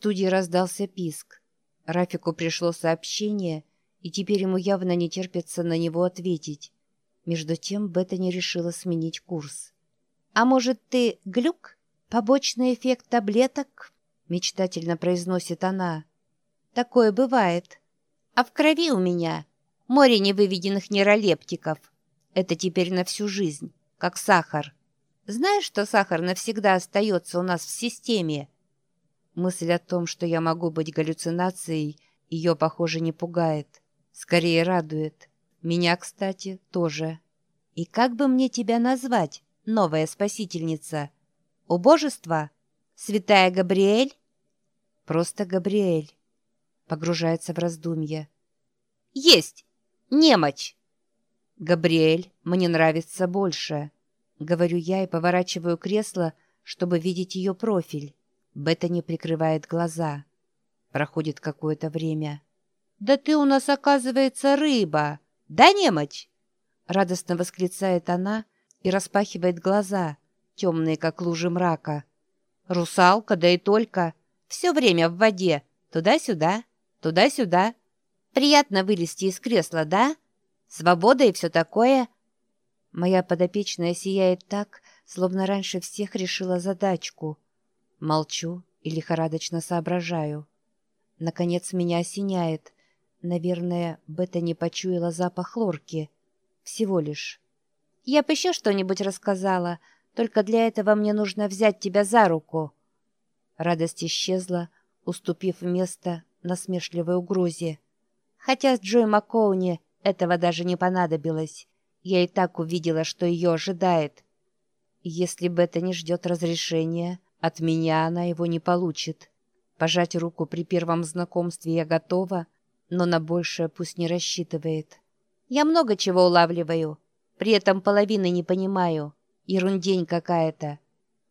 студии раздался писк. Рафику пришло сообщение, и теперь ему явно не терпится на него ответить. Между тем Беттани решила сменить курс. «А может, ты глюк? Побочный эффект таблеток?» — мечтательно произносит она. «Такое бывает. А в крови у меня море невыведенных нейролептиков. Это теперь на всю жизнь, как сахар. Знаешь, что сахар навсегда остается у нас в системе?» Мысль о том, что я могу быть галлюцинацией, ее, похоже, не пугает. Скорее радует. Меня, кстати, тоже. И как бы мне тебя назвать, новая спасительница? Убожество? Святая Габриэль? Просто Габриэль. Погружается в раздумье. Есть! Немочь! Габриэль мне нравится больше. Говорю я и поворачиваю кресло, чтобы видеть ее профиль. Беттани прикрывает глаза. Проходит какое-то время. «Да ты у нас, оказывается, рыба! Да, немочь?» Радостно восклицает она и распахивает глаза, темные, как лужи мрака. «Русалка, да и только! Все время в воде! Туда-сюда, туда-сюда! Приятно вылезти из кресла, да? Свобода и все такое!» Моя подопечная сияет так, словно раньше всех решила задачку — Молчу и лихорадочно соображаю. Наконец меня осеняет. Наверное, Бета не почуяла запах лорки. Всего лишь. «Я бы еще что-нибудь рассказала, только для этого мне нужно взять тебя за руку». Радость исчезла, уступив место насмешливой угрозе. Хотя с Джой Маккоуни этого даже не понадобилось. Я и так увидела, что ее ожидает. Если Бета не ждет разрешения, от меня она его не получит. Пожать руку при первом знакомстве я готова, но на большее пусть не рассчитывает. Я много чего улавливаю, при этом половины не понимаю. Ерундень какая-то.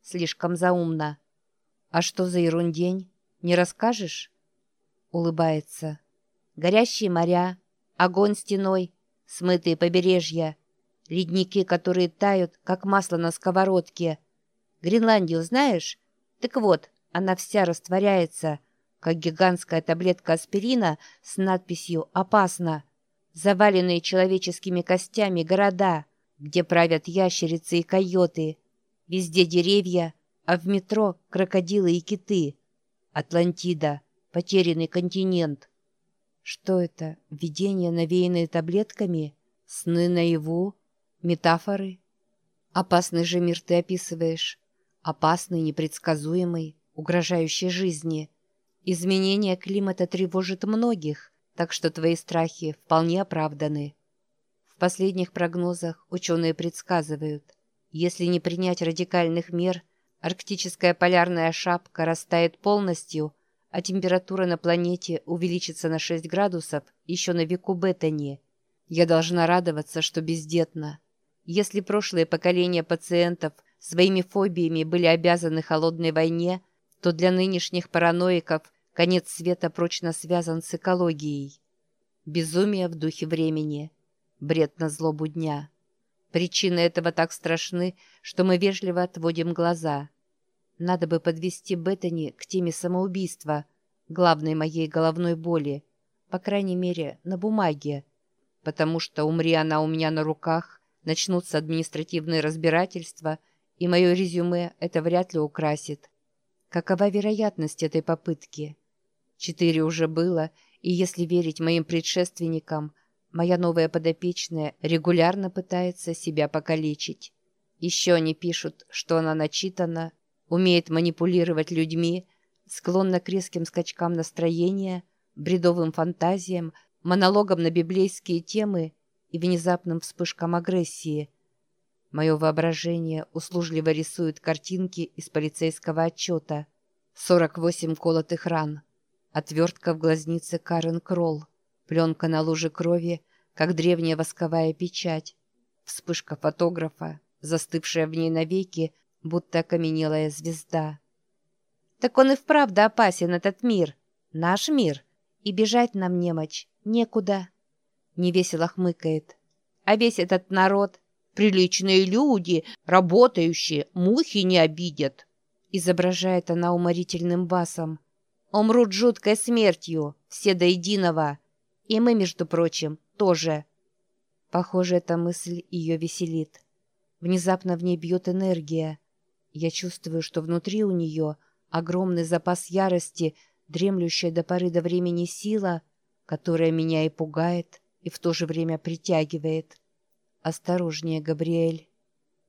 Слишком заумно. А что за ерундень? Не расскажешь? Улыбается. Горящие моря, огонь стеной, смытые побережья, ледники, которые тают, как масло на сковородке — Гренландию знаешь? Так вот, она вся растворяется, как гигантская таблетка аспирина с надписью «Опасно». Заваленные человеческими костями города, где правят ящерицы и койоты. Везде деревья, а в метро крокодилы и киты. Атлантида, потерянный континент. Что это? Видения, навеянные таблетками? Сны наяву? Метафоры? Опасный же мир ты описываешь опасный, непредсказуемый, угрожающий жизни. Изменение климата тревожит многих, так что твои страхи вполне оправданы. В последних прогнозах ученые предсказывают, если не принять радикальных мер, арктическая полярная шапка растает полностью, а температура на планете увеличится на 6 градусов еще на веку Беттани. Я должна радоваться, что бездетна. Если прошлые поколения пациентов – своими фобиями были обязаны холодной войне, то для нынешних параноиков конец света прочно связан с экологией. Безумие в духе времени, бред на злобу дня. Причины этого так страшны, что мы вежливо отводим глаза. Надо бы подвести Беттани к теме самоубийства, главной моей головной боли, по крайней мере, на бумаге, потому что, умри она у меня на руках, начнутся административные разбирательства – и мое резюме это вряд ли украсит. Какова вероятность этой попытки? Четыре уже было, и если верить моим предшественникам, моя новая подопечная регулярно пытается себя покалечить. Еще они пишут, что она начитана, умеет манипулировать людьми, склонна к резким скачкам настроения, бредовым фантазиям, монологам на библейские темы и внезапным вспышкам агрессии – Мое воображение услужливо рисует картинки из полицейского отчета. 48 колотых ран. Отвертка в глазнице Карен Кролл. Пленка на луже крови, как древняя восковая печать. Вспышка фотографа, застывшая в ней навеки, будто окаменелая звезда. «Так он и вправду опасен, этот мир. Наш мир. И бежать нам, немочь, некуда». Невесело хмыкает. «А весь этот народ...» Приличные люди, работающие, мухи не обидят. Изображает она уморительным басом. Умрут жуткой смертью, все до единого. И мы, между прочим, тоже. Похоже, эта мысль ее веселит. Внезапно в ней бьет энергия. Я чувствую, что внутри у нее огромный запас ярости, дремлющая до поры до времени сила, которая меня и пугает, и в то же время притягивает. Осторожнее, Габриэль.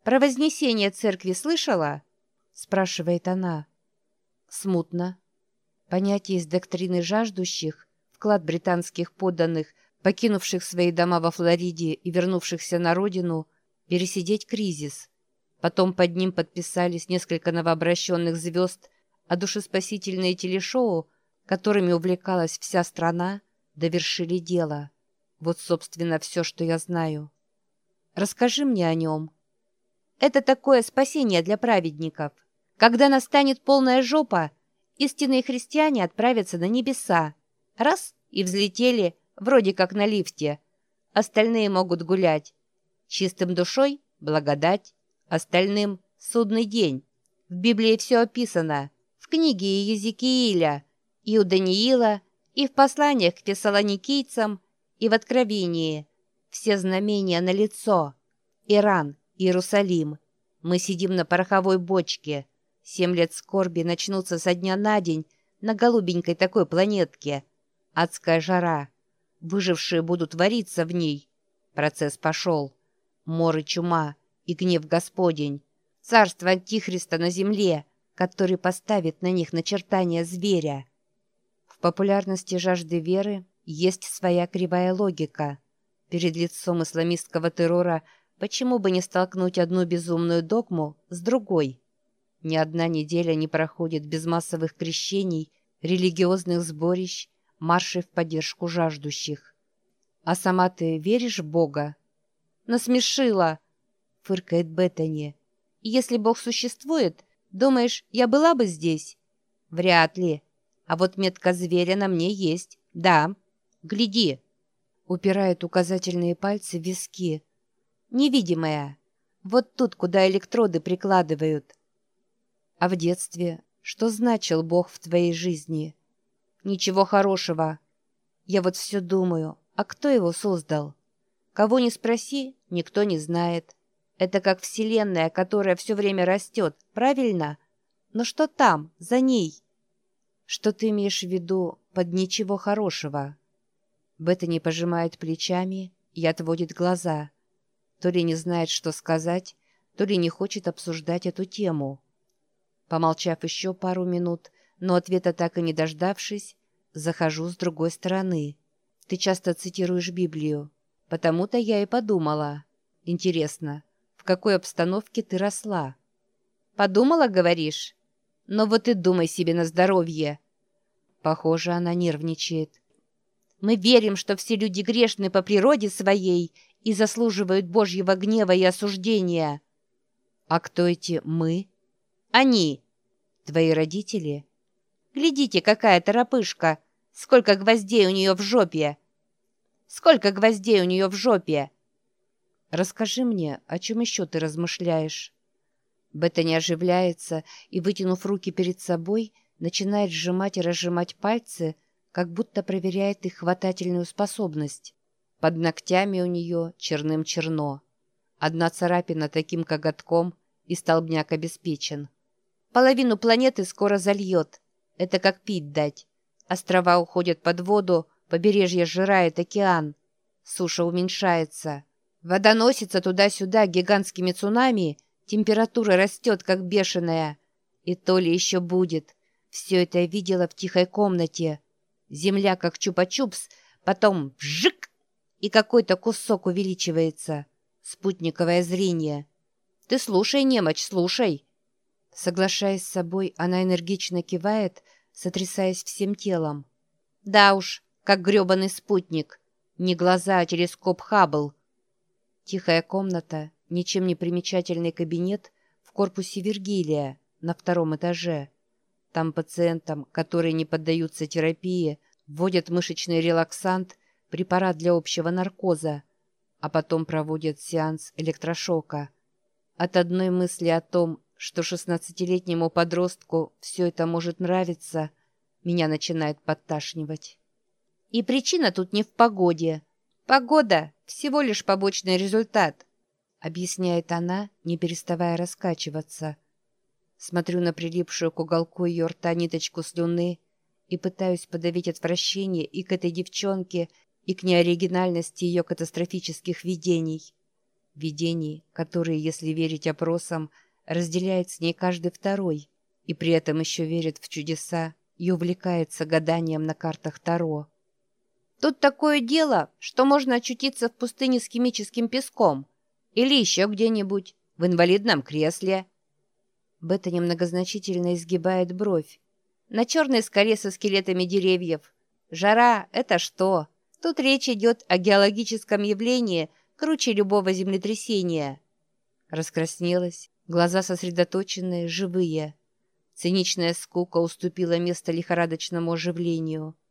«Про вознесение церкви слышала?» — спрашивает она. Смутно. Понятие из доктрины жаждущих, вклад британских подданных, покинувших свои дома во Флориде и вернувшихся на родину, пересидеть кризис. Потом под ним подписались несколько новообращенных звезд, а душеспасительные телешоу, которыми увлекалась вся страна, довершили дело. Вот, собственно, все, что я знаю. Расскажи мне о нем. Это такое спасение для праведников. Когда настанет полная жопа, истинные христиане отправятся на небеса. Раз — и взлетели, вроде как на лифте. Остальные могут гулять. Чистым душой — благодать, остальным — судный день. В Библии все описано. В книге Езекииля, и у Даниила, и в посланиях к фессалоникийцам, и в Откровении. Все знамения на лицо. Иран, Иерусалим. Мы сидим на пороховой бочке. Семь лет скорби начнутся со дня на день на голубенькой такой планетке. Адская жара. Выжившие будут вариться в ней. Процесс пошел. Мор и чума, и гнев Господень. Царство Антихриста на земле, который поставит на них начертание зверя. В популярности жажды веры есть своя кривая логика. Перед лицом исламистского террора почему бы не столкнуть одну безумную догму с другой? Ни одна неделя не проходит без массовых крещений, религиозных сборищ, маршей в поддержку жаждущих. А сама ты веришь в Бога? Насмешила, фыркает Беттани. Если Бог существует, думаешь, я была бы здесь? Вряд ли. А вот метка зверя на мне есть. Да. Гляди. Упирает указательные пальцы в виски. Невидимая. Вот тут, куда электроды прикладывают. А в детстве что значил Бог в твоей жизни? Ничего хорошего. Я вот все думаю, а кто его создал? Кого не спроси, никто не знает. Это как вселенная, которая все время растет, правильно? Но что там, за ней? Что ты имеешь в виду под ничего хорошего? Беттани пожимает плечами и отводит глаза. То ли не знает, что сказать, то ли не хочет обсуждать эту тему. Помолчав еще пару минут, но ответа так и не дождавшись, захожу с другой стороны. Ты часто цитируешь Библию. Потому-то я и подумала. Интересно, в какой обстановке ты росла? Подумала, говоришь? Но вот и думай себе на здоровье. Похоже, она нервничает. Мы верим, что все люди грешны по природе своей и заслуживают Божьего гнева и осуждения. А кто эти «мы»? Они. Твои родители? Глядите, какая торопышка. Сколько гвоздей у нее в жопе. Сколько гвоздей у нее в жопе? Расскажи мне, о чем еще ты размышляешь? Бета не оживляется и, вытянув руки перед собой, начинает сжимать и разжимать пальцы, как будто проверяет их хватательную способность. Под ногтями у нее черным черно. Одна царапина таким коготком, и столбняк обеспечен. Половину планеты скоро зальет. Это как пить дать. Острова уходят под воду, побережье сжирает океан. Суша уменьшается. Вода носится туда-сюда гигантскими цунами, температура растет, как бешеная. И то ли еще будет. Все это я видела в тихой комнате. Земля, как чупа-чупс, потом вжик, и какой-то кусок увеличивается. Спутниковое зрение. Ты слушай, немочь, слушай. Соглашаясь с собой, она энергично кивает, сотрясаясь всем телом. Да уж, как грёбаный спутник. Не глаза, а телескоп Хаббл. Тихая комната, ничем не примечательный кабинет в корпусе Вергилия на втором этаже. Там пациентам, которые не поддаются терапии, вводят мышечный релаксант, препарат для общего наркоза, а потом проводят сеанс электрошока. От одной мысли о том, что шестнадцатилетнему подростку все это может нравиться, Меня начинает подташнивать. И причина тут не в погоде. Погода — всего лишь побочный результат, объясняет она, не переставая раскачиваться. Смотрю на прилипшую к уголку ее рта ниточку слюны и пытаюсь подавить отвращение и к этой девчонке, и к неоригинальности ее катастрофических видений. Видений, которые, если верить опросам, разделяет с ней каждый второй, и при этом еще верит в чудеса и увлекается гаданием на картах Таро. Тут такое дело, что можно очутиться в пустыне с химическим песком или еще где-нибудь, в инвалидном кресле. Бета немногозначительно изгибает бровь. На черной скале со скелетами деревьев. Жара — это что? Тут речь идет о геологическом явлении круче любого землетрясения. Раскраснелась, глаза сосредоточенные, живые. Циничная скука уступила место лихорадочному оживлению —